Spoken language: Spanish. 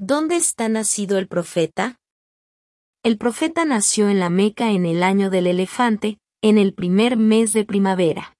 ¿Dónde está nacido el profeta? El profeta nació en la Meca en el año del elefante, en el primer mes de primavera.